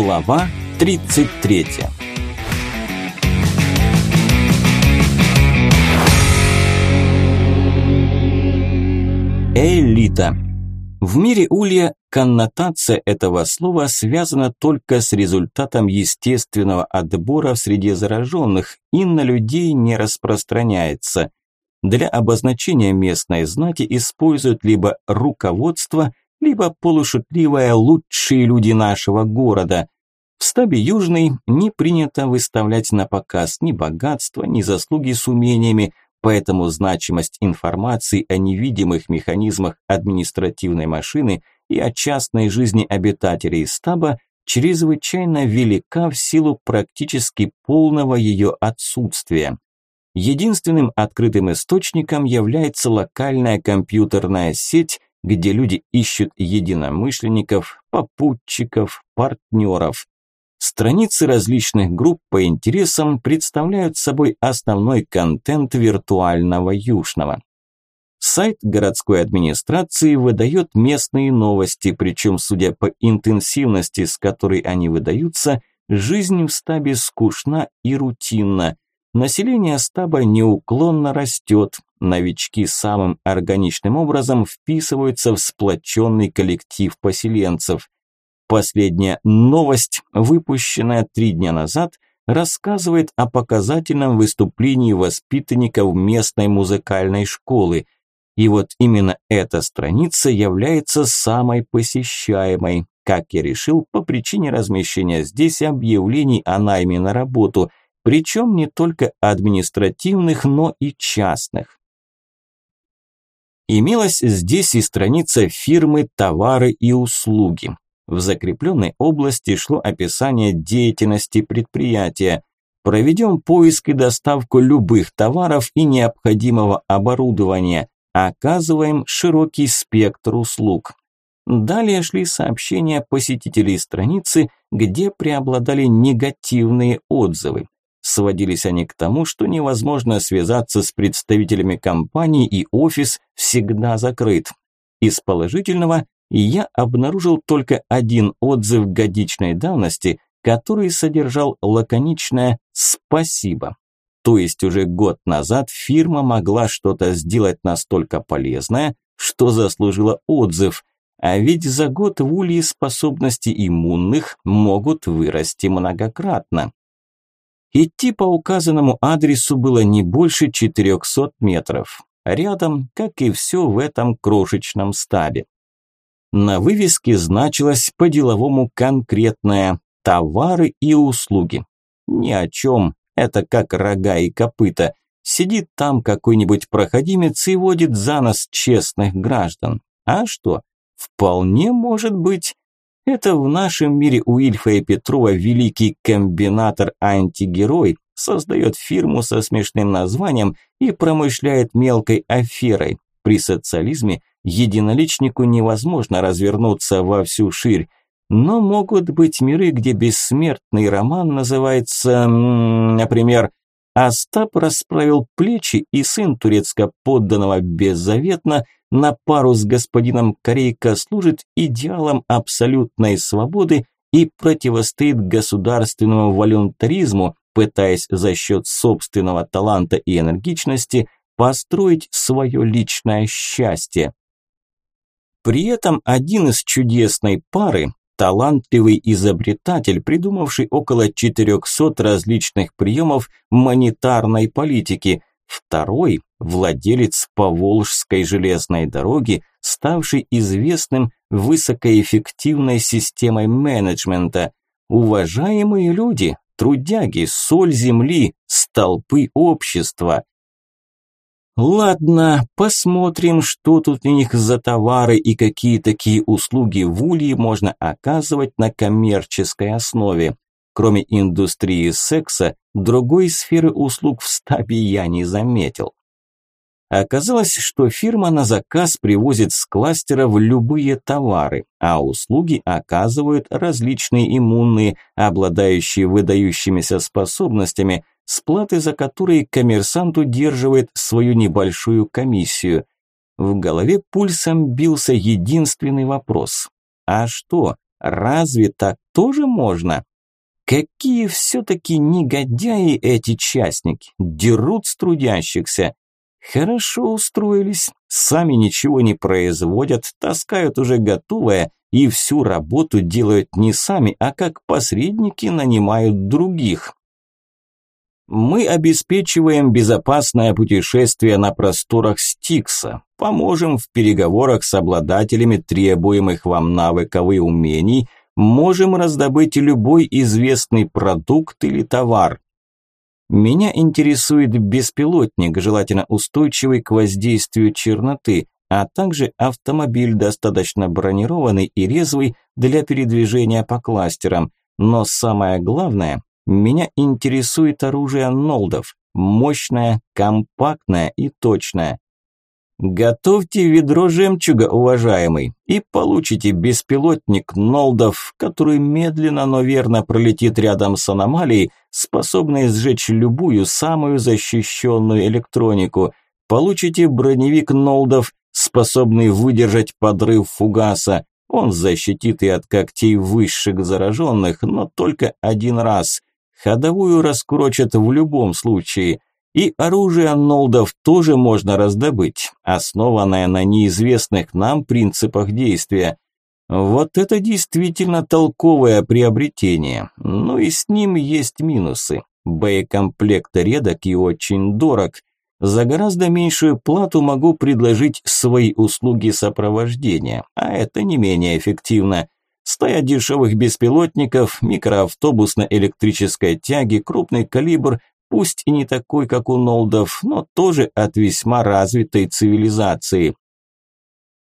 Глава 33 Элита В мире улья коннотация этого слова связана только с результатом естественного отбора в среде зараженных и на людей не распространяется. Для обозначения местной знати используют либо руководство – либо полушутливая «лучшие люди нашего города». В стабе Южный не принято выставлять на показ ни богатство, ни заслуги с умениями, поэтому значимость информации о невидимых механизмах административной машины и о частной жизни обитателей стаба чрезвычайно велика в силу практически полного ее отсутствия. Единственным открытым источником является локальная компьютерная сеть, где люди ищут единомышленников, попутчиков, партнеров. Страницы различных групп по интересам представляют собой основной контент виртуального южного. Сайт городской администрации выдает местные новости, причем, судя по интенсивности, с которой они выдаются, жизнь в стабе скучна и рутинна. Население стаба неуклонно растет, новички самым органичным образом вписываются в сплоченный коллектив поселенцев. Последняя новость, выпущенная три дня назад, рассказывает о показательном выступлении воспитанников местной музыкальной школы. И вот именно эта страница является самой посещаемой, как я решил, по причине размещения здесь объявлений о найме на работу – причем не только административных, но и частных. Имелась здесь и страница фирмы «Товары и услуги». В закрепленной области шло описание деятельности предприятия. Проведем поиск и доставку любых товаров и необходимого оборудования. Оказываем широкий спектр услуг. Далее шли сообщения посетителей страницы, где преобладали негативные отзывы. Сводились они к тому, что невозможно связаться с представителями компании и офис всегда закрыт. Из положительного я обнаружил только один отзыв годичной давности, который содержал лаконичное «спасибо». То есть уже год назад фирма могла что-то сделать настолько полезное, что заслужила отзыв, а ведь за год в улье способности иммунных могут вырасти многократно. Идти по указанному адресу было не больше 400 метров. Рядом, как и все в этом крошечном стабе. На вывеске значилось по-деловому конкретное «товары и услуги». Ни о чем, это как рога и копыта. Сидит там какой-нибудь проходимец и водит за нос честных граждан. А что? Вполне может быть. Это в нашем мире у Ильфа и Петрова великий комбинатор-антигерой создает фирму со смешным названием и промышляет мелкой аферой. При социализме единоличнику невозможно развернуться во всю ширь, но могут быть миры, где бессмертный роман называется, например, Остап расправил плечи, и сын турецко подданного беззаветно на пару с господином Корейко служит идеалом абсолютной свободы и противостоит государственному волюнтаризму, пытаясь за счет собственного таланта и энергичности построить свое личное счастье. При этом один из чудесной пары талантливый изобретатель, придумавший около 400 различных приемов монетарной политики. Второй – владелец Поволжской железной дороги, ставший известным высокоэффективной системой менеджмента. Уважаемые люди, трудяги, соль земли, столпы общества – Ладно, посмотрим, что тут у них за товары и какие такие услуги в Улье можно оказывать на коммерческой основе. Кроме индустрии секса, другой сферы услуг в стабе я не заметил. Оказалось, что фирма на заказ привозит с кластера в любые товары, а услуги оказывают различные иммунные, обладающие выдающимися способностями – с платы за которые коммерсант удерживает свою небольшую комиссию. В голове пульсом бился единственный вопрос. А что, Разве так тоже можно? Какие все-таки негодяи эти частники, дерут с трудящихся. Хорошо устроились, сами ничего не производят, таскают уже готовое и всю работу делают не сами, а как посредники нанимают других. Мы обеспечиваем безопасное путешествие на просторах Стикса, поможем в переговорах с обладателями требуемых вам навыков и умений, можем раздобыть любой известный продукт или товар. Меня интересует беспилотник, желательно устойчивый к воздействию черноты, а также автомобиль достаточно бронированный и резвый для передвижения по кластерам. Но самое главное, меня интересует оружие Нолдов, мощное, компактное и точное. Готовьте ведро жемчуга, уважаемый, и получите беспилотник Нолдов, который медленно, но верно пролетит рядом с аномалией, способной сжечь любую самую защищенную электронику. Получите броневик Нолдов, способный выдержать подрыв фугаса. Он защитит и от когтей высших зараженных, но только один раз. Ходовую раскурочат в любом случае. И оружие Нолдов тоже можно раздобыть, основанное на неизвестных нам принципах действия. Вот это действительно толковое приобретение. Но и с ним есть минусы. Боекомплект редок и очень дорог. За гораздо меньшую плату могу предложить свои услуги сопровождения, а это не менее эффективно. Стая дешевых беспилотников, микроавтобус на электрической тяге, крупный калибр, пусть и не такой, как у Нолдов, но тоже от весьма развитой цивилизации.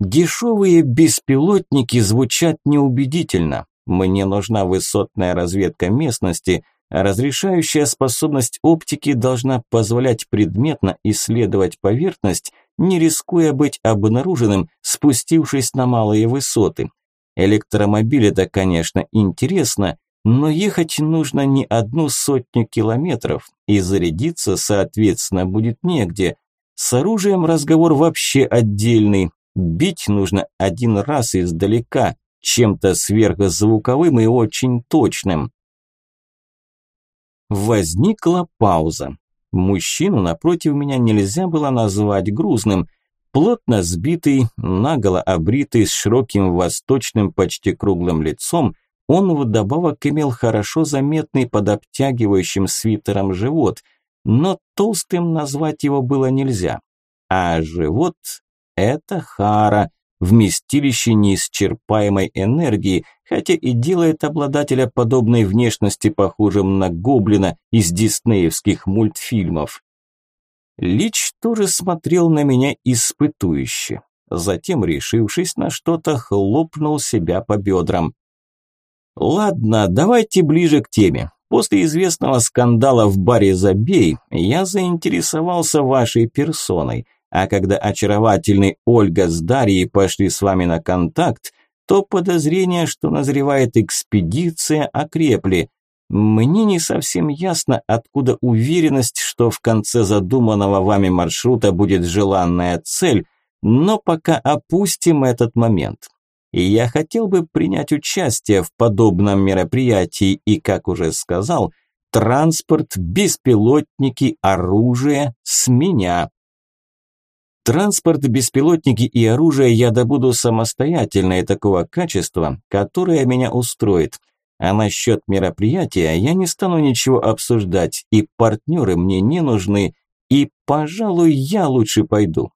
Дешевые беспилотники звучат неубедительно. Мне нужна высотная разведка местности, Разрешающая способность оптики должна позволять предметно исследовать поверхность, не рискуя быть обнаруженным, спустившись на малые высоты. Электромобиль это, конечно, интересно, но ехать нужно не одну сотню километров, и зарядиться, соответственно, будет негде. С оружием разговор вообще отдельный. Бить нужно один раз издалека, чем-то сверхзвуковым и очень точным. Возникла пауза. Мужчину напротив меня нельзя было назвать грузным. Плотно сбитый, наголо обритый, с широким восточным почти круглым лицом, он вдобавок имел хорошо заметный под обтягивающим свитером живот, но толстым назвать его было нельзя. А живот – это Хара, вместилище неисчерпаемой энергии, хотя и делает обладателя подобной внешности похожим на гоблина из диснеевских мультфильмов. Лич тоже смотрел на меня испытующе. Затем, решившись на что-то, хлопнул себя по бедрам. «Ладно, давайте ближе к теме. После известного скандала в баре «Забей» я заинтересовался вашей персоной, а когда очаровательный Ольга с Дарьей пошли с вами на контакт, то подозрения, что назревает экспедиция, окрепли. Мне не совсем ясно, откуда уверенность, что в конце задуманного вами маршрута будет желанная цель, но пока опустим этот момент. Я хотел бы принять участие в подобном мероприятии и, как уже сказал, транспорт, беспилотники, оружие с меня. Транспорт, беспилотники и оружие я добуду самостоятельно и такого качества, которое меня устроит. А насчет мероприятия я не стану ничего обсуждать, и партнеры мне не нужны, и, пожалуй, я лучше пойду.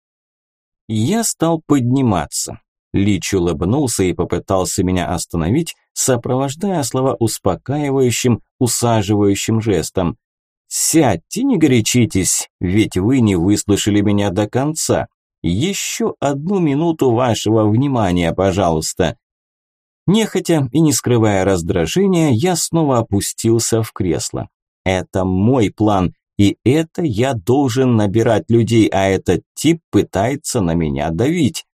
Я стал подниматься. Лич улыбнулся и попытался меня остановить, сопровождая слова успокаивающим, усаживающим жестом. «Сядьте, не горячитесь, ведь вы не выслушали меня до конца. Еще одну минуту вашего внимания, пожалуйста». Нехотя и не скрывая раздражения, я снова опустился в кресло. Это мой план, и это я должен набирать людей, а этот тип пытается на меня давить.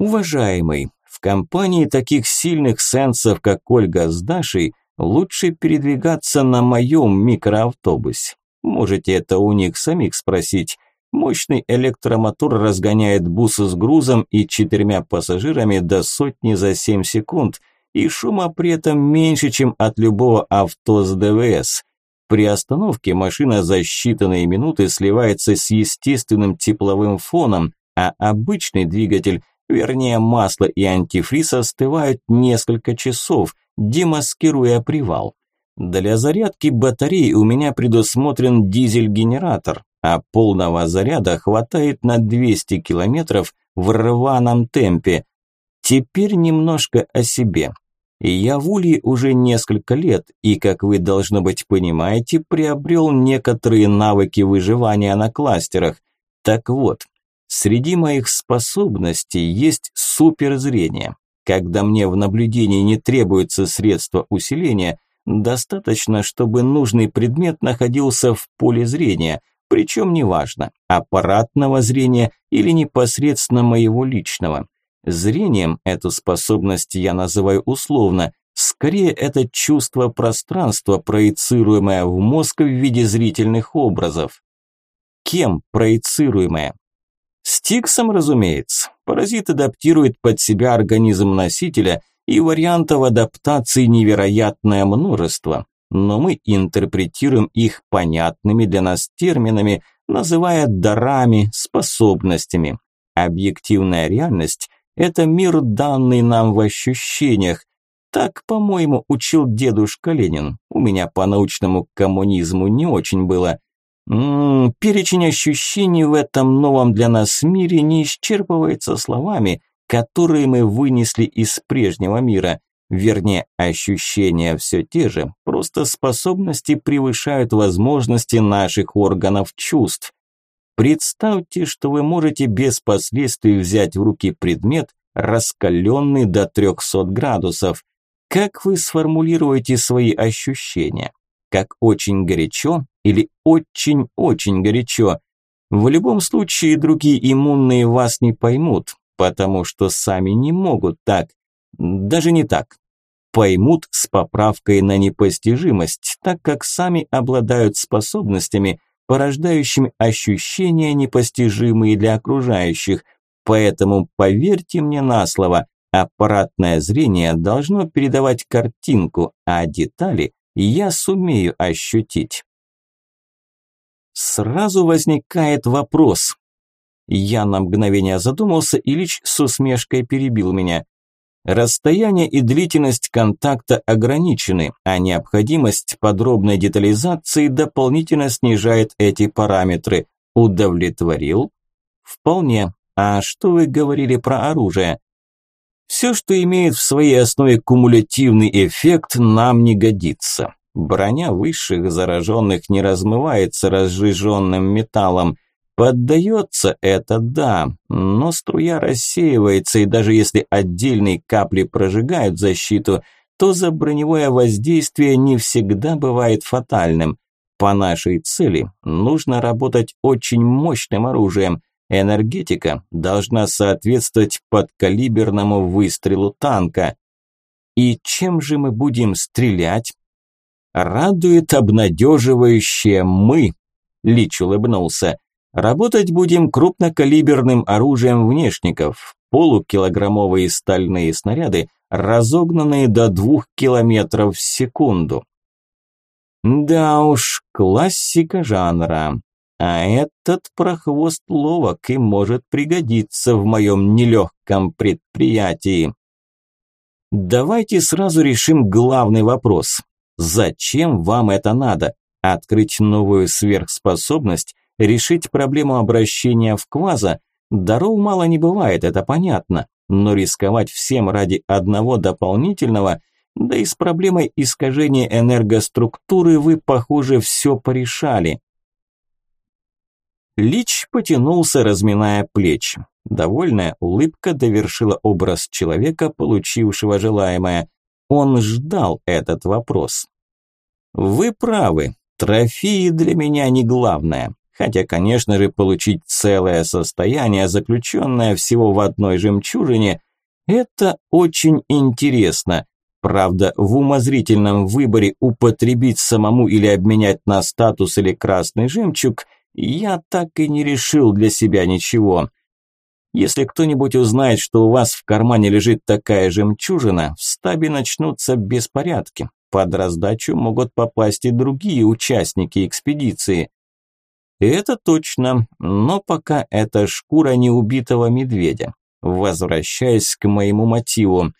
Уважаемый, в компании таких сильных сенсов, как Ольга с Дашей, лучше передвигаться на моем микроавтобусе. Можете это у них самих спросить. Мощный электромотор разгоняет бус с грузом и четырьмя пассажирами до сотни за 7 секунд. и шума при этом меньше, чем от любого авто с ДВС. При остановке машина за считанные минуты сливается с естественным тепловым фоном, а обычный двигатель, вернее масло и антифриз остывают несколько часов, демаскируя привал. Для зарядки батареи у меня предусмотрен дизель-генератор, а полного заряда хватает на 200 километров в рваном темпе. Теперь немножко о себе. Я в Улье уже несколько лет и, как вы, должно быть, понимаете, приобрел некоторые навыки выживания на кластерах. Так вот, среди моих способностей есть суперзрение. Когда мне в наблюдении не требуются средства усиления, достаточно, чтобы нужный предмет находился в поле зрения, причем неважно, аппаратного зрения или непосредственно моего личного. Зрением эту способность я называю условно, скорее это чувство пространства, проецируемое в мозг в виде зрительных образов. Кем проецируемое? Стиксом, разумеется. Паразит адаптирует под себя организм носителя, и вариантов адаптации невероятное множество, но мы интерпретируем их понятными для нас терминами, называя дарами, способностями. Объективная реальность это мир, данный нам в ощущениях. Так, по-моему, учил дедушка Ленин. У меня по научному коммунизму не очень было. М -м, перечень ощущений в этом новом для нас мире не исчерпывается словами, которые мы вынесли из прежнего мира. Вернее, ощущения все те же, просто способности превышают возможности наших органов чувств. Представьте, что вы можете без последствий взять в руки предмет, раскаленный до 300 градусов. Как вы сформулируете свои ощущения? Как очень горячо или очень-очень горячо? В любом случае другие иммунные вас не поймут, потому что сами не могут так. Даже не так. Поймут с поправкой на непостижимость, так как сами обладают способностями – порождающими ощущения, непостижимые для окружающих. Поэтому поверьте мне на слово, аппаратное зрение должно передавать картинку, а детали я сумею ощутить. Сразу возникает вопрос. Я на мгновение задумался, и Ильич с усмешкой перебил меня. Расстояние и длительность контакта ограничены, а необходимость подробной детализации дополнительно снижает эти параметры. Удовлетворил? Вполне. А что вы говорили про оружие? Все, что имеет в своей основе кумулятивный эффект, нам не годится. Броня высших зараженных не размывается разжиженным металлом – Поддается это, да, но струя рассеивается, и даже если отдельные капли прожигают защиту, то за броневое воздействие не всегда бывает фатальным. По нашей цели нужно работать очень мощным оружием. Энергетика должна соответствовать подкалиберному выстрелу танка. И чем же мы будем стрелять? Радует обнадеживающее «мы», Лич улыбнулся. Работать будем крупнокалиберным оружием внешников, полукилограммовые стальные снаряды, разогнанные до двух километров в секунду. Да уж, классика жанра. А этот прохвост ловок и может пригодиться в моем нелегком предприятии. Давайте сразу решим главный вопрос. Зачем вам это надо? Открыть новую сверхспособность Решить проблему обращения в кваза даров мало не бывает, это понятно, но рисковать всем ради одного дополнительного, да и с проблемой искажения энергоструктуры вы, похоже, все порешали. Лич потянулся, разминая плечи. Довольная улыбка довершила образ человека, получившего желаемое. Он ждал этот вопрос. «Вы правы, трофеи для меня не главное. Хотя, конечно же, получить целое состояние, заключенное всего в одной жемчужине, это очень интересно. Правда, в умозрительном выборе употребить самому или обменять на статус или красный жемчуг, я так и не решил для себя ничего. Если кто-нибудь узнает, что у вас в кармане лежит такая жемчужина, в стабе начнутся беспорядки. Под раздачу могут попасть и другие участники экспедиции. Это точно, но пока это шкура неубитого медведя. Возвращаясь к моему мотиву.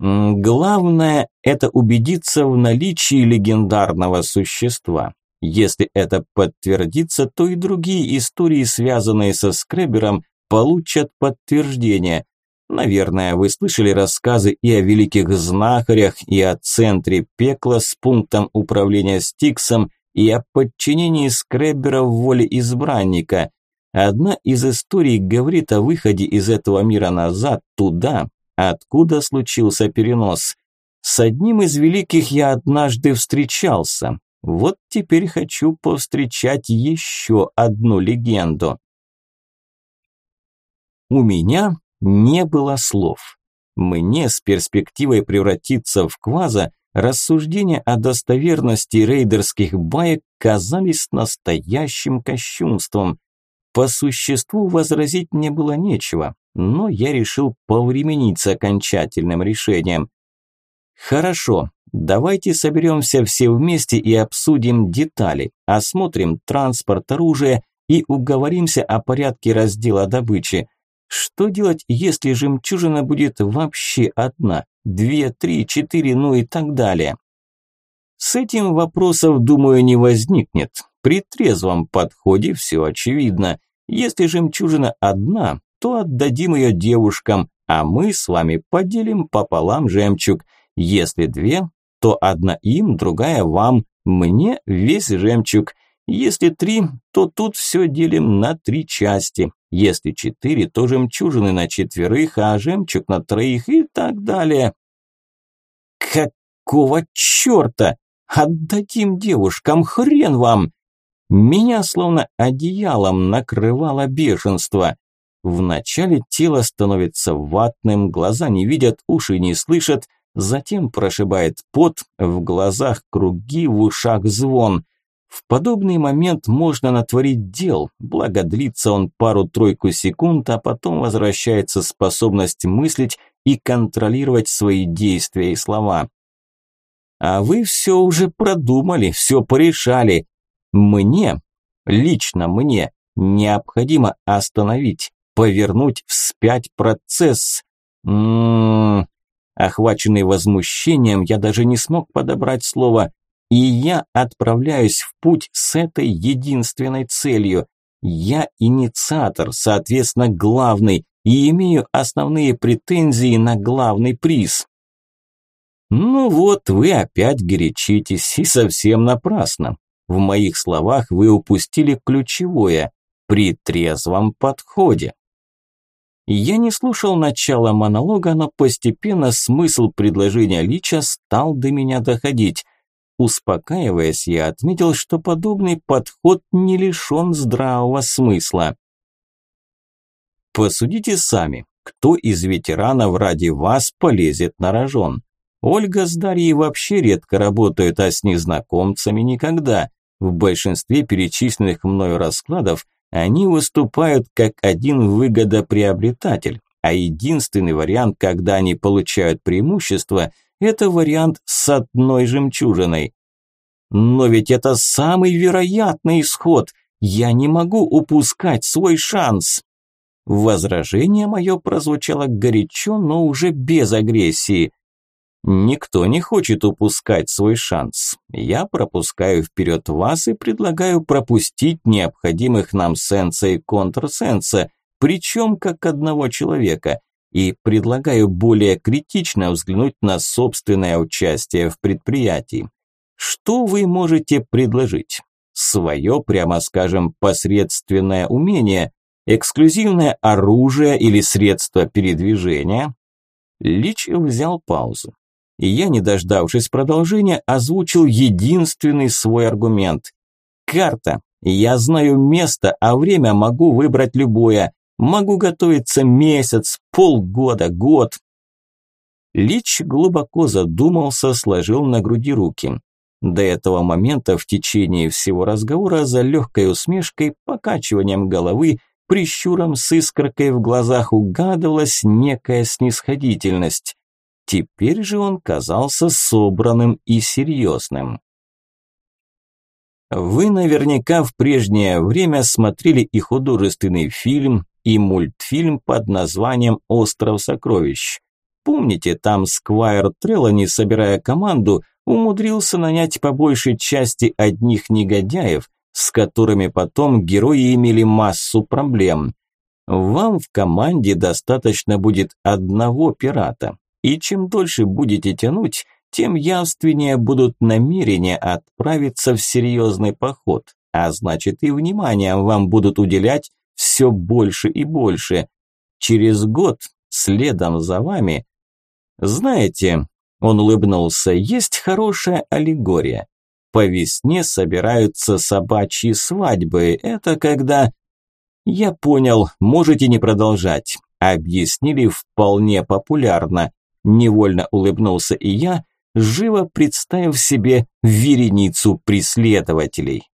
Главное – это убедиться в наличии легендарного существа. Если это подтвердится, то и другие истории, связанные со Скребером, получат подтверждение. Наверное, вы слышали рассказы и о великих знахарях, и о центре пекла с пунктом управления Стиксом, и о подчинении Скреббера в воле избранника. Одна из историй говорит о выходе из этого мира назад, туда, откуда случился перенос. С одним из великих я однажды встречался. Вот теперь хочу повстречать еще одну легенду. У меня не было слов. Мне с перспективой превратиться в кваза рассуждения о достоверности рейдерских баек казались настоящим кощунством. По существу возразить мне было нечего, но я решил повременить с окончательным решением. Хорошо, давайте соберемся все вместе и обсудим детали, осмотрим транспорт, оружие и уговоримся о порядке раздела добычи. Что делать, если жемчужина будет вообще одна, две, три, четыре, ну и так далее? С этим вопросов, думаю, не возникнет. При трезвом подходе все очевидно. Если жемчужина одна, то отдадим ее девушкам, а мы с вами поделим пополам жемчуг. Если две, то одна им, другая вам, мне весь жемчуг. Если три, то тут все делим на три части. Если четыре, то жемчужины на четверых, а жемчуг на троих и так далее. Какого черта? Отдадим девушкам, хрен вам! Меня словно одеялом накрывало бешенство. Вначале тело становится ватным, глаза не видят, уши не слышат, затем прошибает пот, в глазах круги, в ушах звон. В подобный момент можно натворить дел, благо длится он пару-тройку секунд, а потом возвращается способность мыслить и контролировать свои действия и слова. А вы все уже продумали, все порешали. Мне, лично мне, необходимо остановить, повернуть вспять процесс. М-м-м. Охваченный возмущением, я даже не смог подобрать слово и я отправляюсь в путь с этой единственной целью. Я инициатор, соответственно, главный, и имею основные претензии на главный приз. Ну вот, вы опять горячитесь, и совсем напрасно. В моих словах вы упустили ключевое – при трезвом подходе. Я не слушал начала монолога, но постепенно смысл предложения Лича стал до меня доходить. Успокаиваясь, я отметил, что подобный подход не лишен здравого смысла. Посудите сами, кто из ветеранов ради вас полезет на рожон? Ольга с Дарьей вообще редко работают, а с незнакомцами никогда. В большинстве перечисленных мною раскладов они выступают как один выгодоприобретатель, а единственный вариант, когда они получают преимущество, это вариант с одной жемчужиной. Но ведь это самый вероятный исход. Я не могу упускать свой шанс. Возражение мое прозвучало горячо, но уже без агрессии. Никто не хочет упускать свой шанс. Я пропускаю вперед вас и предлагаю пропустить необходимых нам сенса и контрсенса, причем как одного человека и предлагаю более критично взглянуть на собственное участие в предприятии. Что вы можете предложить? Свое, прямо скажем, посредственное умение, эксклюзивное оружие или средство передвижения? Лич взял паузу. И я, не дождавшись продолжения, озвучил единственный свой аргумент. Карта. Я знаю место, а время могу выбрать любое. Могу готовиться месяц, полгода, год. Лич глубоко задумался, сложил на груди руки. До этого момента в течение всего разговора за легкой усмешкой, покачиванием головы, прищуром с искоркой в глазах угадывалась некая снисходительность. Теперь же он казался собранным и серьезным. Вы наверняка в прежнее время смотрели и художественный фильм, и мультфильм под названием «Остров сокровищ». Помните, там Сквайр Трелани, собирая команду, умудрился нанять по большей части одних негодяев, с которыми потом герои имели массу проблем. Вам в команде достаточно будет одного пирата, и чем дольше будете тянуть, тем явственнее будут намерения отправиться в серьезный поход, а значит и внимание вам будут уделять все больше и больше. Через год, следом за вами, знаете, он улыбнулся, есть хорошая аллегория. По весне собираются собачьи свадьбы. Это когда... Я понял, можете не продолжать. Объяснили вполне популярно. Невольно улыбнулся и я, живо представив себе вереницу преследователей.